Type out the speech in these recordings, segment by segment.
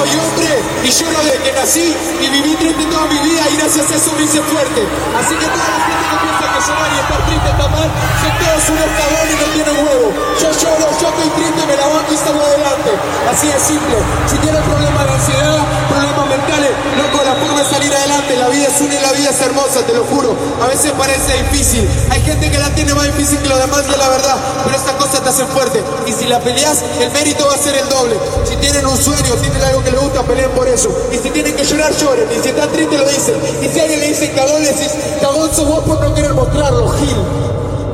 So you. bring y lloro desde que nací y viví triste toda mi vida y gracias a eso me hice fuerte. Así que toda la gente que piensa que llorar y estar triste está mal, son todos unos cagones y no tienen huevo. Yo lloro, yo estoy triste, me la banco y salgo adelante. Así de simple. Si tienes problemas de ansiedad, problemas mentales, loco, la forma de salir adelante. La vida es una y la vida es hermosa, te lo juro. A veces parece difícil. Hay gente que la tiene más difícil que los demás de la verdad, pero esta cosa te hace fuerte. Y si la peleas, el mérito va a ser el doble. Si tienen un sueño, tienen algo que les gusta, peleen por eso. Y si tienen que llorar, lloren. Y si están tristes, lo dicen. Y si alguien le dice cagón, le decís, cagón sos vos por no querer mostrarlo, Gil.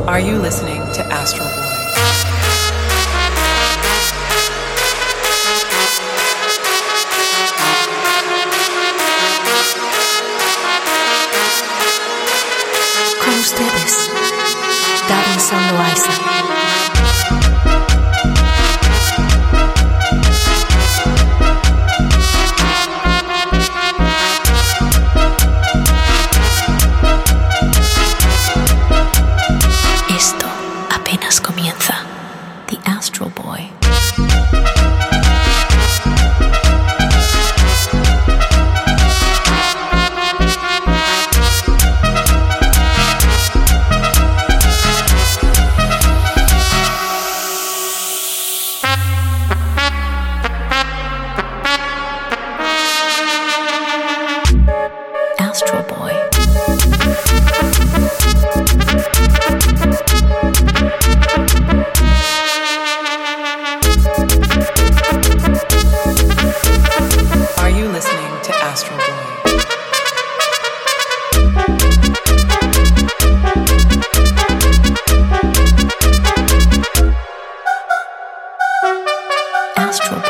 Are you listening to Astro Boy? Con ustedes, Davinson Loaiza. True.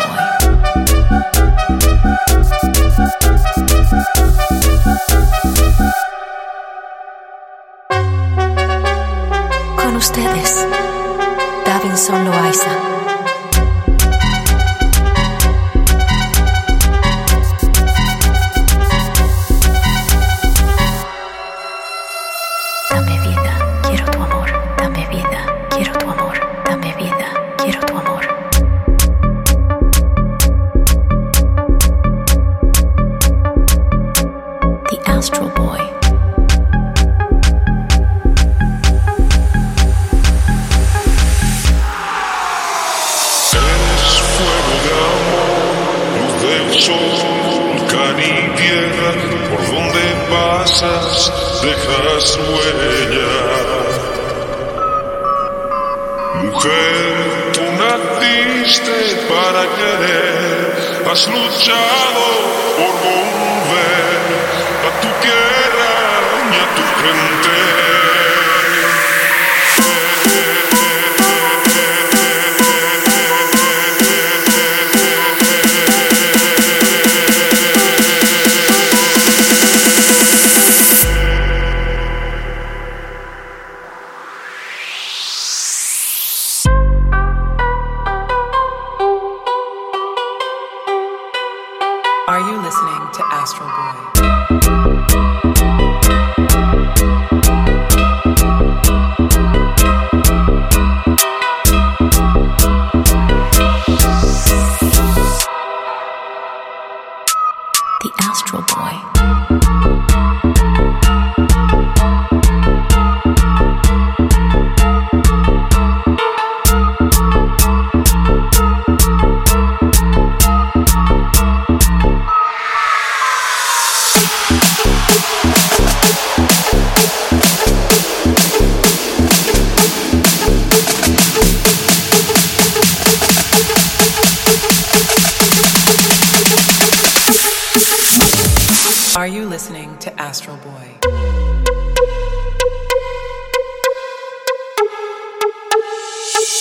Are you listening to Astral Boy?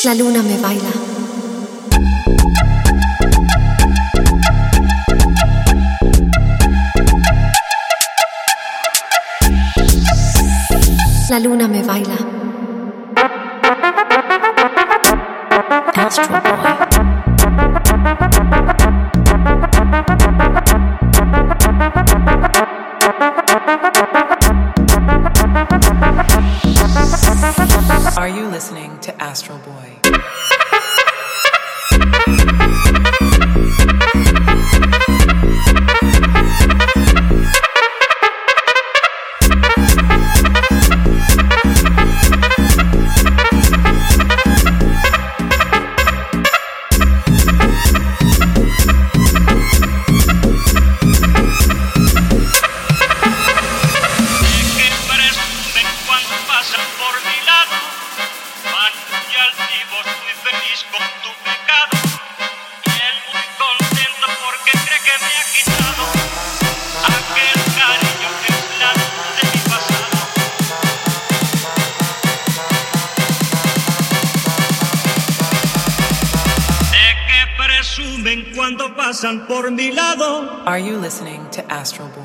La luna me baila. La luna me baila. Are you listening to Astral Boy?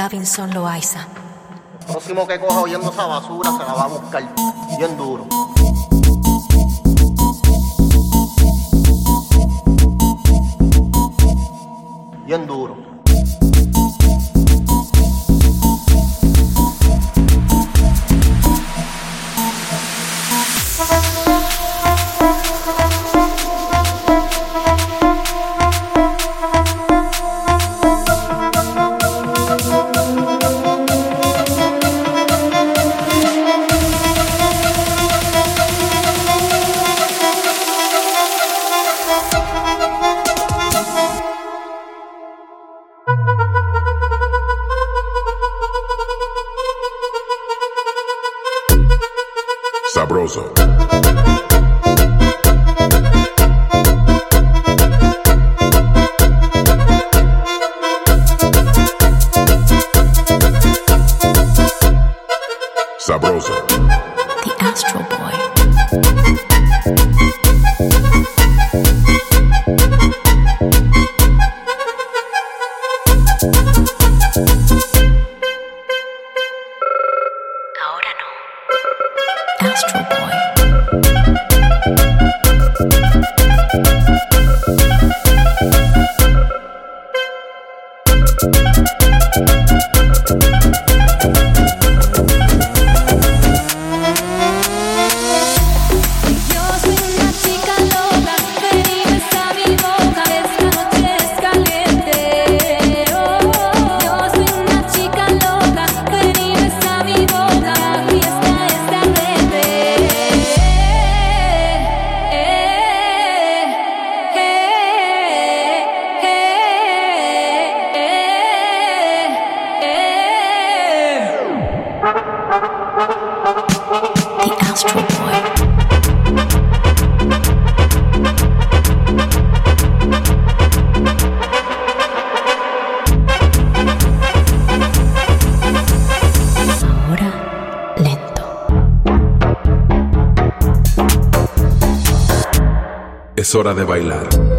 Davinson Loaiza. Próximo que coja oyendo esa basura se la va a buscar bien duro. Bien duro. So. Es hora de bailar.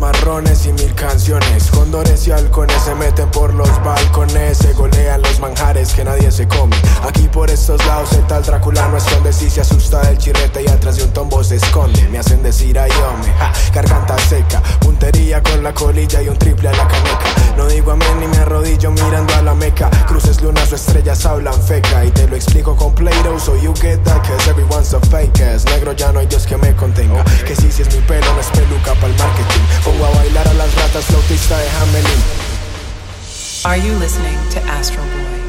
Marrones y mil canciones. Condores y halcones se meten por los balcones, se golean los manjares que nadie se come. Aquí por estos lados el tal Drácula no esconde, si se asusta del chirrete y atrás de un tombo se esconde. Me hacen decir ayome, ja, garganta seca, puntería con la colilla y un triple a la caneca. No digo amén ni me arrodillo mirando a la meca. Cruces, lunas o estrellas hablan feca y te lo explico con Play-Doh, so you get that, everyone's a fake ass. Negro ya no hay Dios que me contenga. Que si, si es mi pelo, no es peluca para el marketing. Pongo a bailar a las ratas, de Hamelin. Are you listening to Astro Boy?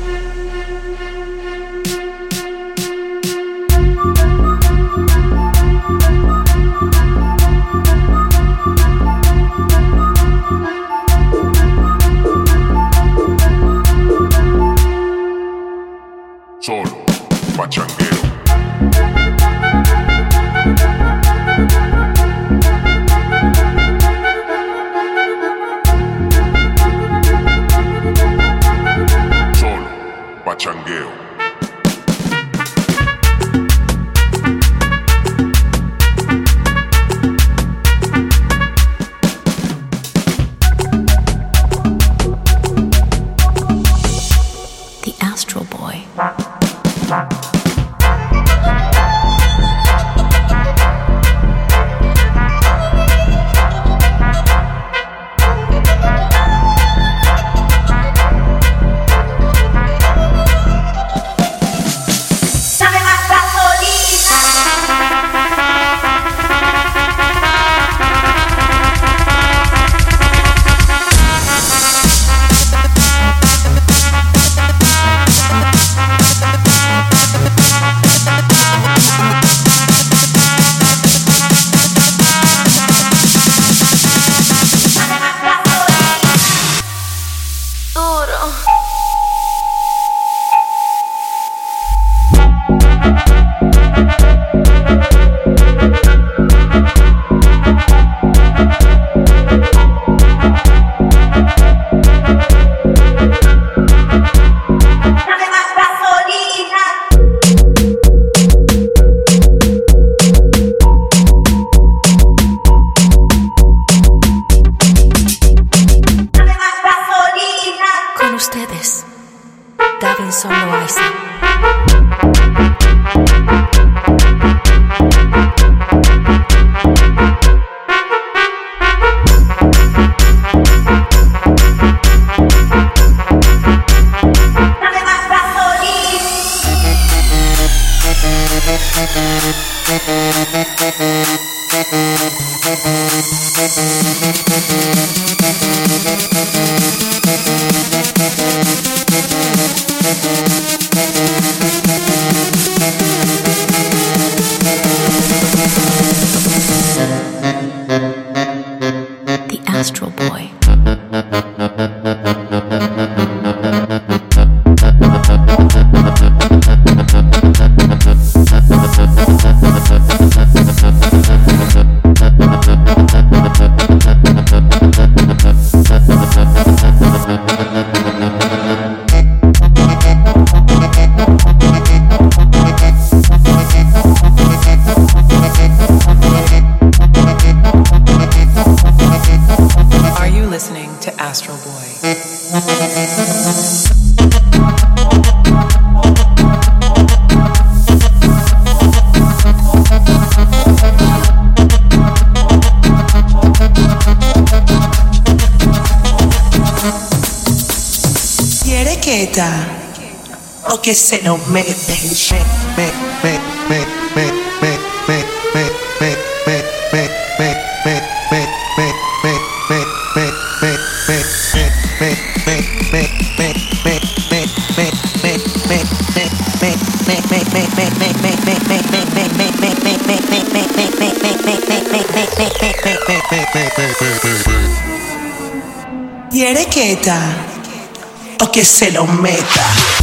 Solo, pachanguero. Pachangeo. Boy. Que me, me, me, me, ¿Quiere quieta o que se lo meta?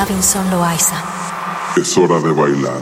Davinson Loaiza. Es hora de bailar.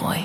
Boy.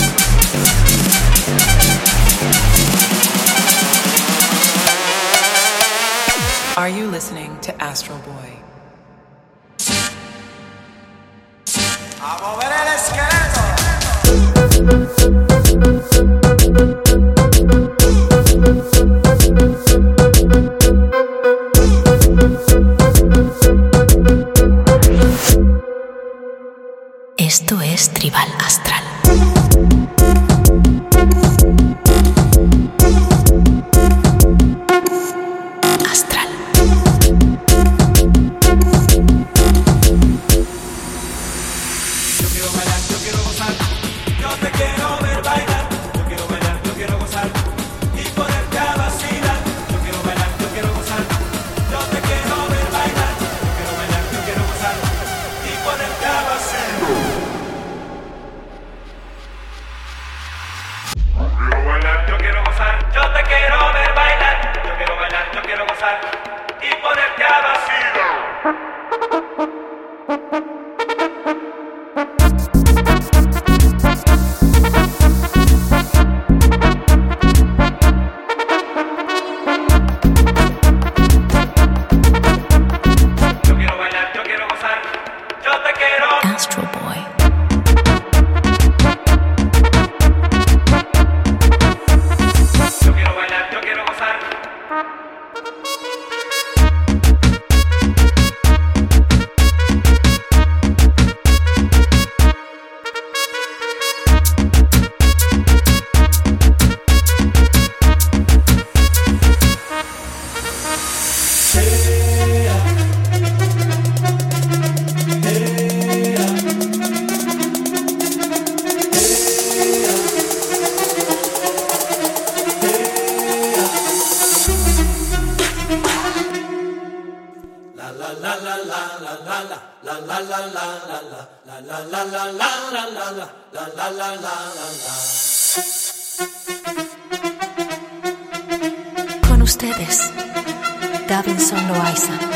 you listening to Astral Boy. ustedes, Davinson Loaiza.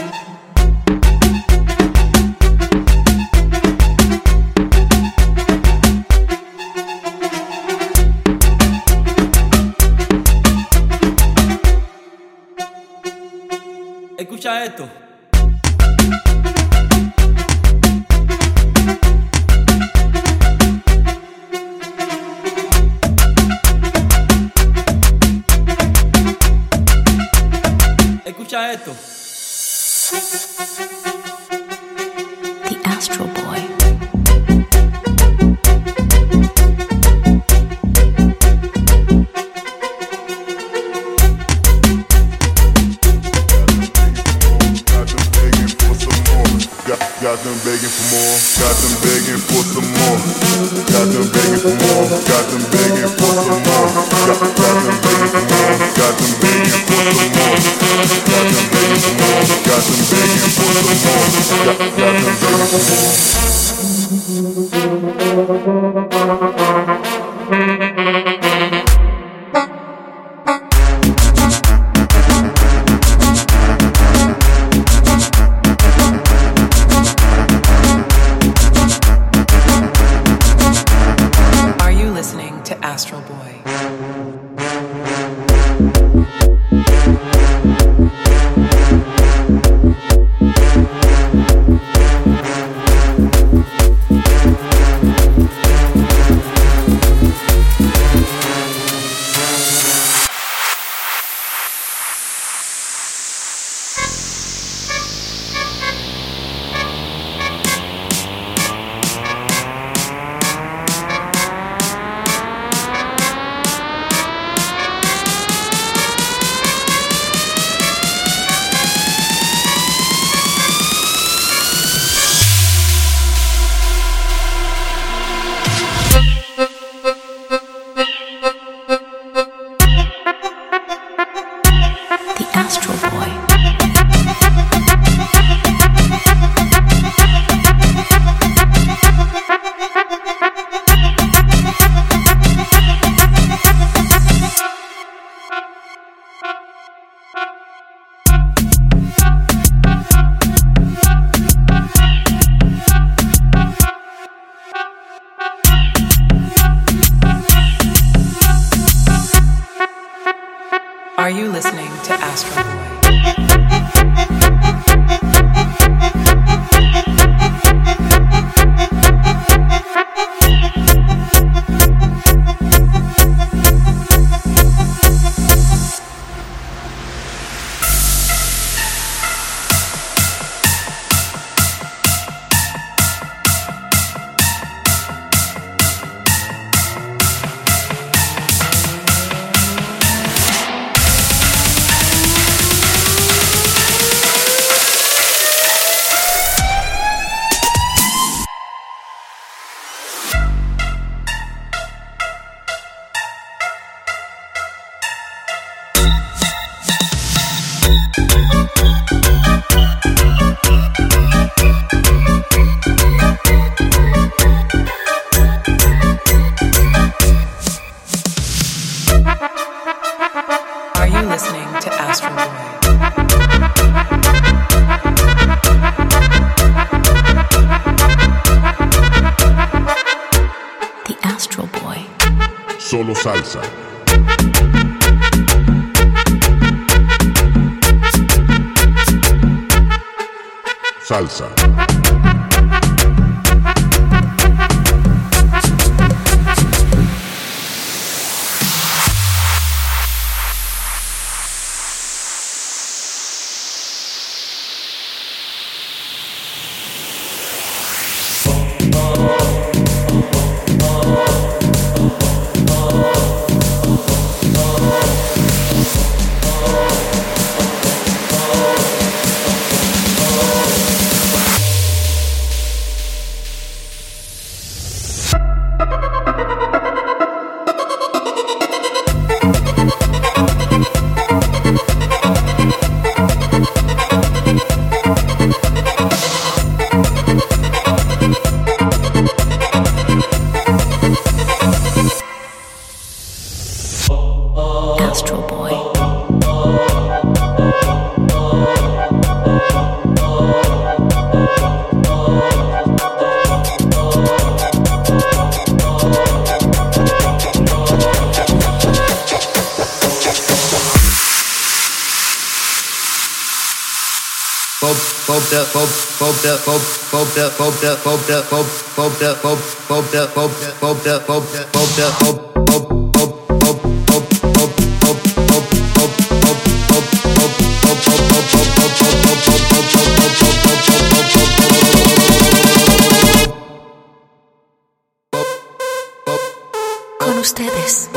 Con ustedes,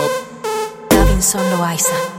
Davinson Loaiza.